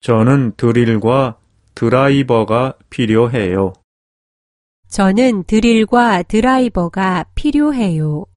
저는 드릴과 드라이버가 필요해요. 저는 드릴과 드라이버가 필요해요.